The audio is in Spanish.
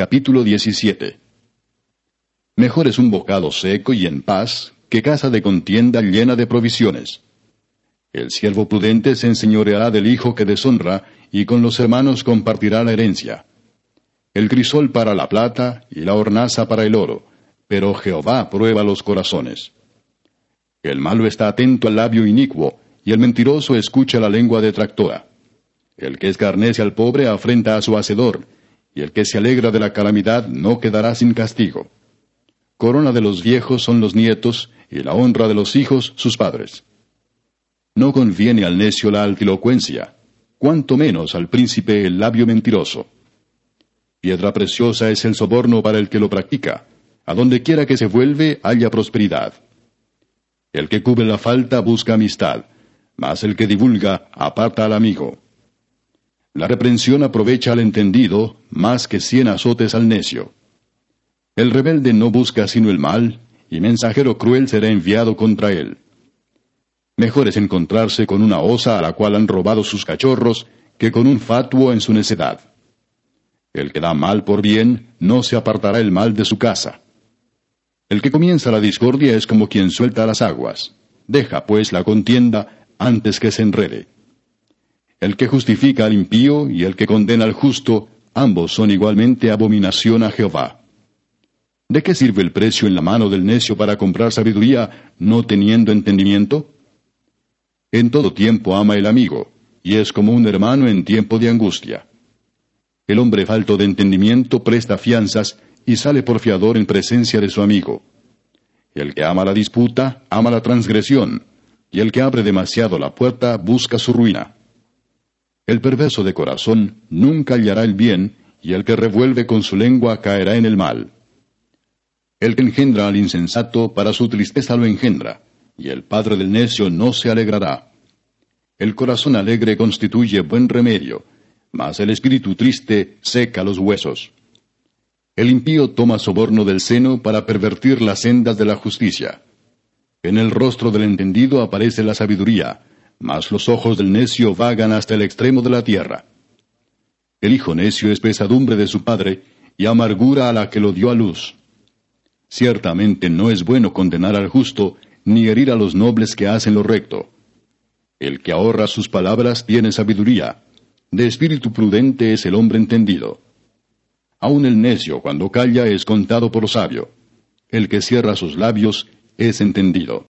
Capítulo 17 Mejor es un bocado seco y en paz que casa de contienda llena de provisiones. El siervo prudente se enseñoreará del hijo que deshonra, y con los hermanos compartirá la herencia. El crisol para la plata y la hornaza para el oro, pero Jehová prueba los corazones. El malo está atento al labio inicuo, y el mentiroso escucha la lengua detractora. El que escarnece al pobre afrenta a su hacedor, y el que se alegra de la calamidad no quedará sin castigo. Corona de los viejos son los nietos, y la honra de los hijos sus padres. No conviene al necio la altilocuencia, cuanto menos al príncipe el labio mentiroso. Piedra preciosa es el soborno para el que lo practica, a donde quiera que se vuelve haya prosperidad. El que cubre la falta busca amistad, mas el que divulga aparta al amigo. La reprensión aprovecha al entendido más que cien azotes al necio. El rebelde no busca sino el mal, y mensajero cruel será enviado contra él. Mejor es encontrarse con una osa a la cual han robado sus cachorros que con un fatuo en su necedad. El que da mal por bien, no se apartará el mal de su casa. El que comienza la discordia es como quien suelta las aguas. Deja, pues, la contienda antes que se enrede. El que justifica al impío y el que condena al justo, ambos son igualmente abominación a Jehová. ¿De qué sirve el precio en la mano del necio para comprar sabiduría, no teniendo entendimiento? En todo tiempo ama el amigo, y es como un hermano en tiempo de angustia. El hombre falto de entendimiento presta fianzas y sale por fiador en presencia de su amigo. El que ama la disputa, ama la transgresión, y el que abre demasiado la puerta busca su ruina. El perverso de corazón nunca hallará el bien, y el que revuelve con su lengua caerá en el mal. El que engendra al insensato para su tristeza lo engendra, y el padre del necio no se alegrará. El corazón alegre constituye buen remedio, mas el espíritu triste seca los huesos. El impío toma soborno del seno para pervertir las sendas de la justicia. En el rostro del entendido aparece la sabiduría, mas los ojos del necio vagan hasta el extremo de la tierra. El hijo necio es pesadumbre de su padre, y amargura a la que lo dio a luz. Ciertamente no es bueno condenar al justo, ni herir a los nobles que hacen lo recto. El que ahorra sus palabras tiene sabiduría. De espíritu prudente es el hombre entendido. Aun el necio cuando calla es contado por sabio. El que cierra sus labios es entendido.